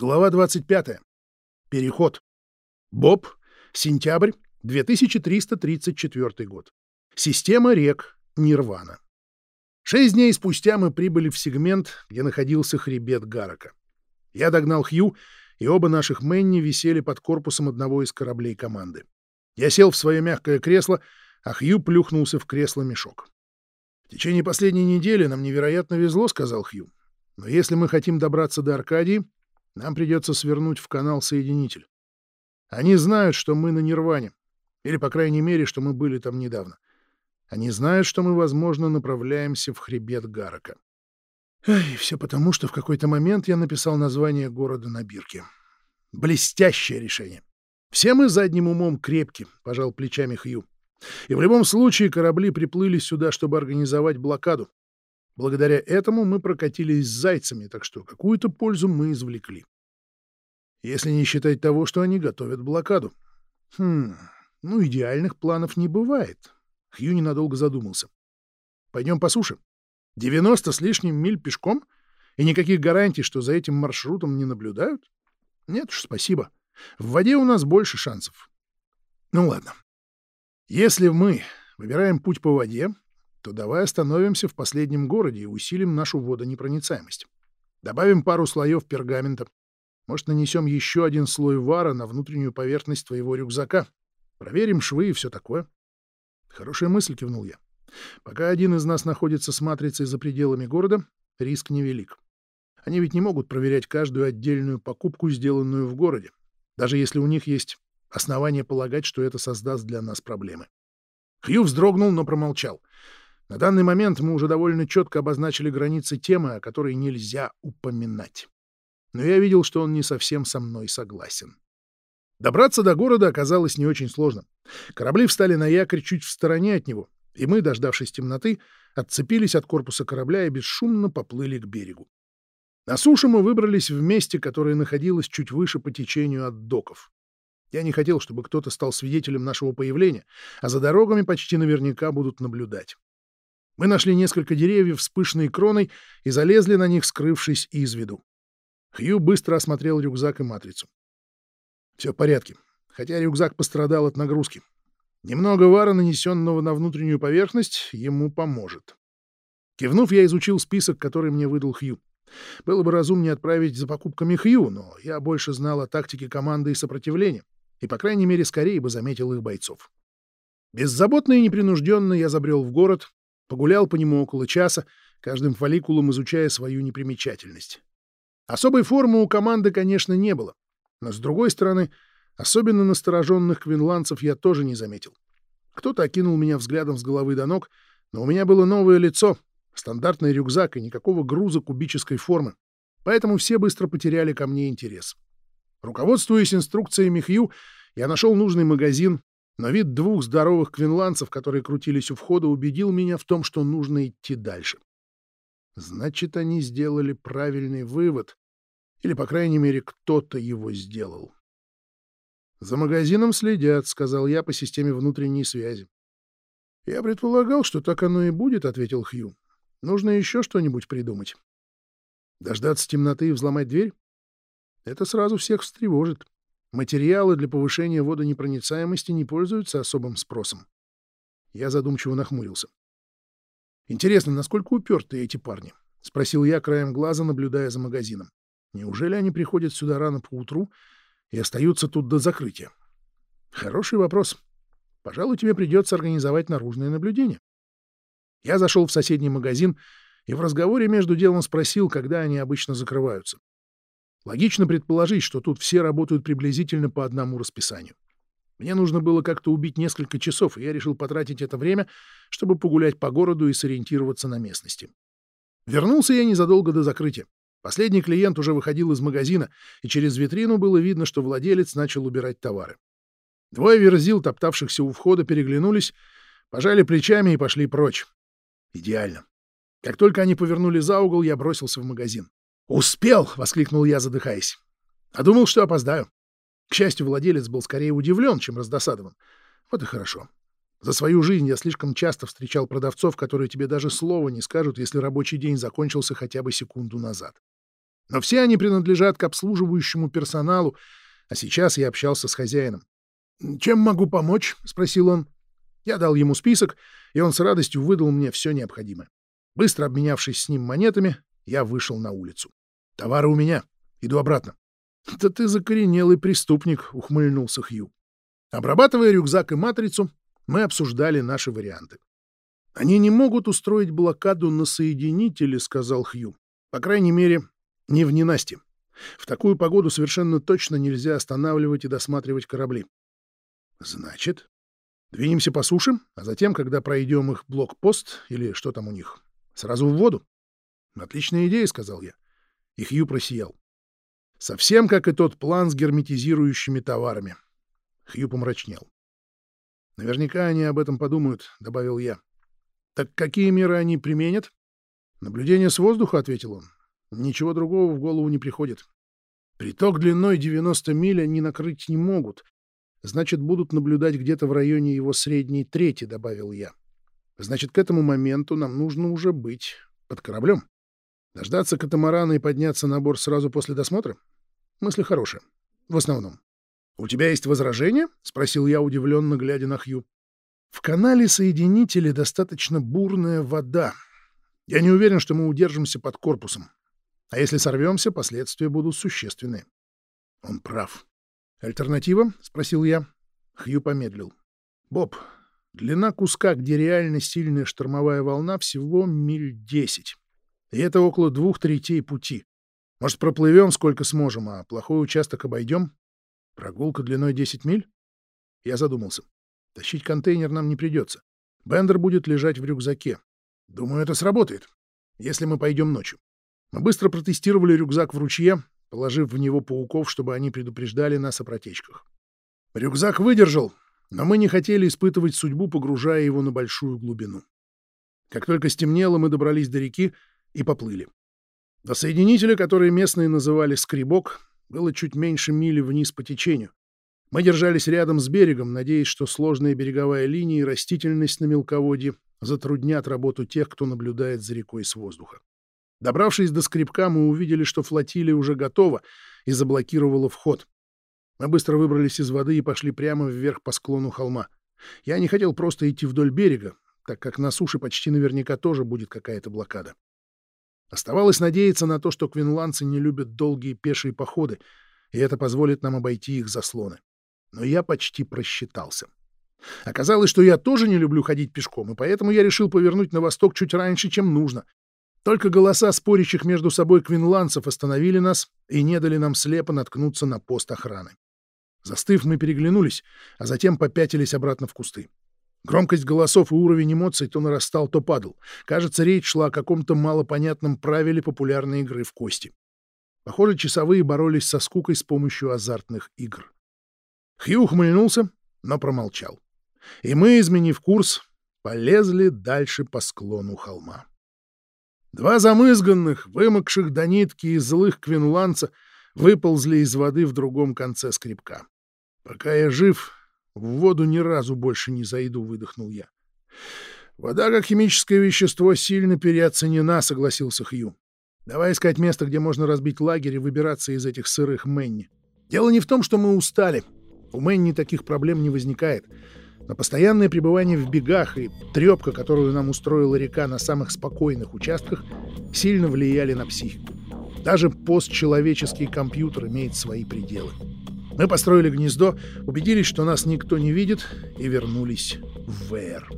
Глава 25. Переход. Боб. Сентябрь 2334 год. Система рек Нирвана. Шесть дней спустя мы прибыли в сегмент, где находился хребет Гарака. Я догнал Хью, и оба наших Мэнни висели под корпусом одного из кораблей команды. Я сел в свое мягкое кресло, а Хью плюхнулся в кресло-мешок. «В течение последней недели нам невероятно везло», — сказал Хью. «Но если мы хотим добраться до Аркадии, нам придется свернуть в канал-соединитель. Они знают, что мы на Нирване. Или, по крайней мере, что мы были там недавно. Они знают, что мы, возможно, направляемся в хребет Гарака. И все потому, что в какой-то момент я написал название города на бирке. Блестящее решение. Все мы задним умом крепки, — пожал плечами Хью. И в любом случае корабли приплыли сюда, чтобы организовать блокаду. Благодаря этому мы прокатились с зайцами, так что какую-то пользу мы извлекли. Если не считать того, что они готовят блокаду. Хм, ну, идеальных планов не бывает. Хью ненадолго задумался. Пойдем по суше. 90 с лишним миль пешком? И никаких гарантий, что за этим маршрутом не наблюдают? Нет уж, спасибо. В воде у нас больше шансов. Ну ладно. Если мы выбираем путь по воде, то давай остановимся в последнем городе и усилим нашу водонепроницаемость. Добавим пару слоев пергамента. Может, нанесем еще один слой вара на внутреннюю поверхность твоего рюкзака. Проверим швы и все такое. Хорошая мысль, кивнул я. Пока один из нас находится с матрицей за пределами города, риск невелик. Они ведь не могут проверять каждую отдельную покупку, сделанную в городе, даже если у них есть основания полагать, что это создаст для нас проблемы. Хью вздрогнул, но промолчал. На данный момент мы уже довольно четко обозначили границы темы, о которой нельзя упоминать. Но я видел, что он не совсем со мной согласен. Добраться до города оказалось не очень сложно. Корабли встали на якорь чуть в стороне от него, и мы, дождавшись темноты, отцепились от корпуса корабля и бесшумно поплыли к берегу. На суше мы выбрались в месте, которое находилось чуть выше по течению от доков. Я не хотел, чтобы кто-то стал свидетелем нашего появления, а за дорогами почти наверняка будут наблюдать. Мы нашли несколько деревьев с пышной кроной и залезли на них, скрывшись из виду. Хью быстро осмотрел рюкзак и матрицу. Все в порядке, хотя рюкзак пострадал от нагрузки. Немного вара, нанесенного на внутреннюю поверхность, ему поможет. Кивнув, я изучил список, который мне выдал Хью. Было бы разумнее отправить за покупками Хью, но я больше знал о тактике команды и сопротивления, и, по крайней мере, скорее бы заметил их бойцов. Беззаботно и непринужденно я забрел в город, Погулял по нему около часа, каждым фолликулом изучая свою непримечательность. Особой формы у команды, конечно, не было. Но, с другой стороны, особенно настороженных квинландцев я тоже не заметил. Кто-то окинул меня взглядом с головы до ног, но у меня было новое лицо, стандартный рюкзак и никакого груза кубической формы. Поэтому все быстро потеряли ко мне интерес. Руководствуясь инструкциями Хью, я нашел нужный магазин, но вид двух здоровых квинландцев, которые крутились у входа, убедил меня в том, что нужно идти дальше. Значит, они сделали правильный вывод. Или, по крайней мере, кто-то его сделал. «За магазином следят», — сказал я по системе внутренней связи. «Я предполагал, что так оно и будет», — ответил Хью. «Нужно еще что-нибудь придумать. Дождаться темноты и взломать дверь? Это сразу всех встревожит. Материалы для повышения водонепроницаемости не пользуются особым спросом. Я задумчиво нахмурился. «Интересно, насколько упертые эти парни?» — спросил я краем глаза, наблюдая за магазином. «Неужели они приходят сюда рано поутру и остаются тут до закрытия?» «Хороший вопрос. Пожалуй, тебе придется организовать наружное наблюдение». Я зашел в соседний магазин и в разговоре между делом спросил, когда они обычно закрываются. Логично предположить, что тут все работают приблизительно по одному расписанию. Мне нужно было как-то убить несколько часов, и я решил потратить это время, чтобы погулять по городу и сориентироваться на местности. Вернулся я незадолго до закрытия. Последний клиент уже выходил из магазина, и через витрину было видно, что владелец начал убирать товары. Двое верзил, топтавшихся у входа, переглянулись, пожали плечами и пошли прочь. Идеально. Как только они повернули за угол, я бросился в магазин. «Успел!» — воскликнул я, задыхаясь. А думал, что опоздаю. К счастью, владелец был скорее удивлен, чем раздосадован. Вот и хорошо. За свою жизнь я слишком часто встречал продавцов, которые тебе даже слова не скажут, если рабочий день закончился хотя бы секунду назад. Но все они принадлежат к обслуживающему персоналу, а сейчас я общался с хозяином. «Чем могу помочь?» — спросил он. Я дал ему список, и он с радостью выдал мне все необходимое. Быстро обменявшись с ним монетами, я вышел на улицу. «Товары у меня. Иду обратно». «Да ты закоренелый преступник», — ухмыльнулся Хью. Обрабатывая рюкзак и матрицу, мы обсуждали наши варианты. «Они не могут устроить блокаду на соединителе», — сказал Хью. «По крайней мере, не в ненасти. В такую погоду совершенно точно нельзя останавливать и досматривать корабли». «Значит, двинемся по суше, а затем, когда пройдем их блокпост, или что там у них, сразу в воду?» «Отличная идея», — сказал я. И Хью просиял. Совсем как и тот план с герметизирующими товарами. Хью помрачнел. «Наверняка они об этом подумают», — добавил я. «Так какие меры они применят?» «Наблюдение с воздуха», — ответил он. «Ничего другого в голову не приходит. Приток длиной 90 миль они накрыть не могут. Значит, будут наблюдать где-то в районе его средней трети», — добавил я. «Значит, к этому моменту нам нужно уже быть под кораблем. Дождаться катамарана и подняться на борт сразу после досмотра? Мысли хорошие. В основном. «У тебя есть возражения?» — спросил я, удивленно глядя на Хью. «В канале соединителя достаточно бурная вода. Я не уверен, что мы удержимся под корпусом. А если сорвемся, последствия будут существенные». Он прав. «Альтернатива?» — спросил я. Хью помедлил. «Боб, длина куска, где реально сильная штормовая волна, всего миль десять. И это около двух третей пути. Может, проплывем сколько сможем, а плохой участок обойдем? Прогулка длиной 10 миль? Я задумался. Тащить контейнер нам не придется. Бендер будет лежать в рюкзаке. Думаю, это сработает, если мы пойдем ночью. Мы быстро протестировали рюкзак в ручье, положив в него пауков, чтобы они предупреждали нас о протечках. Рюкзак выдержал, но мы не хотели испытывать судьбу, погружая его на большую глубину. Как только стемнело, мы добрались до реки и поплыли. До соединителя, который местные называли «скребок», было чуть меньше мили вниз по течению. Мы держались рядом с берегом, надеясь, что сложная береговая линия и растительность на мелководье затруднят работу тех, кто наблюдает за рекой с воздуха. Добравшись до скребка, мы увидели, что флотилия уже готова и заблокировала вход. Мы быстро выбрались из воды и пошли прямо вверх по склону холма. Я не хотел просто идти вдоль берега, так как на суше почти наверняка тоже будет какая-то блокада. Оставалось надеяться на то, что квинландцы не любят долгие пешие походы, и это позволит нам обойти их заслоны. Но я почти просчитался. Оказалось, что я тоже не люблю ходить пешком, и поэтому я решил повернуть на восток чуть раньше, чем нужно. Только голоса спорящих между собой квинландцев остановили нас и не дали нам слепо наткнуться на пост охраны. Застыв, мы переглянулись, а затем попятились обратно в кусты. Громкость голосов и уровень эмоций то нарастал, то падал. Кажется, речь шла о каком-то малопонятном правиле популярной игры в кости. Похоже, часовые боролись со скукой с помощью азартных игр. Хью ухмыльнулся, но промолчал. И мы, изменив курс, полезли дальше по склону холма. Два замызганных, вымокших до нитки и злых квинландца выползли из воды в другом конце скребка. Пока я жив, в воду ни разу больше не зайду, выдохнул я. Вода как химическое вещество сильно переоценена, согласился Хью. Давай искать место, где можно разбить лагерь и выбираться из этих сырых Мэнни. Дело не в том, что мы устали. У Мэнни таких проблем не возникает. Но постоянное пребывание в бегах и трепка, которую нам устроила река на самых спокойных участках, сильно влияли на психику. Даже постчеловеческий компьютер имеет свои пределы. Мы построили гнездо, убедились, что нас никто не видит, и вернулись в ВР.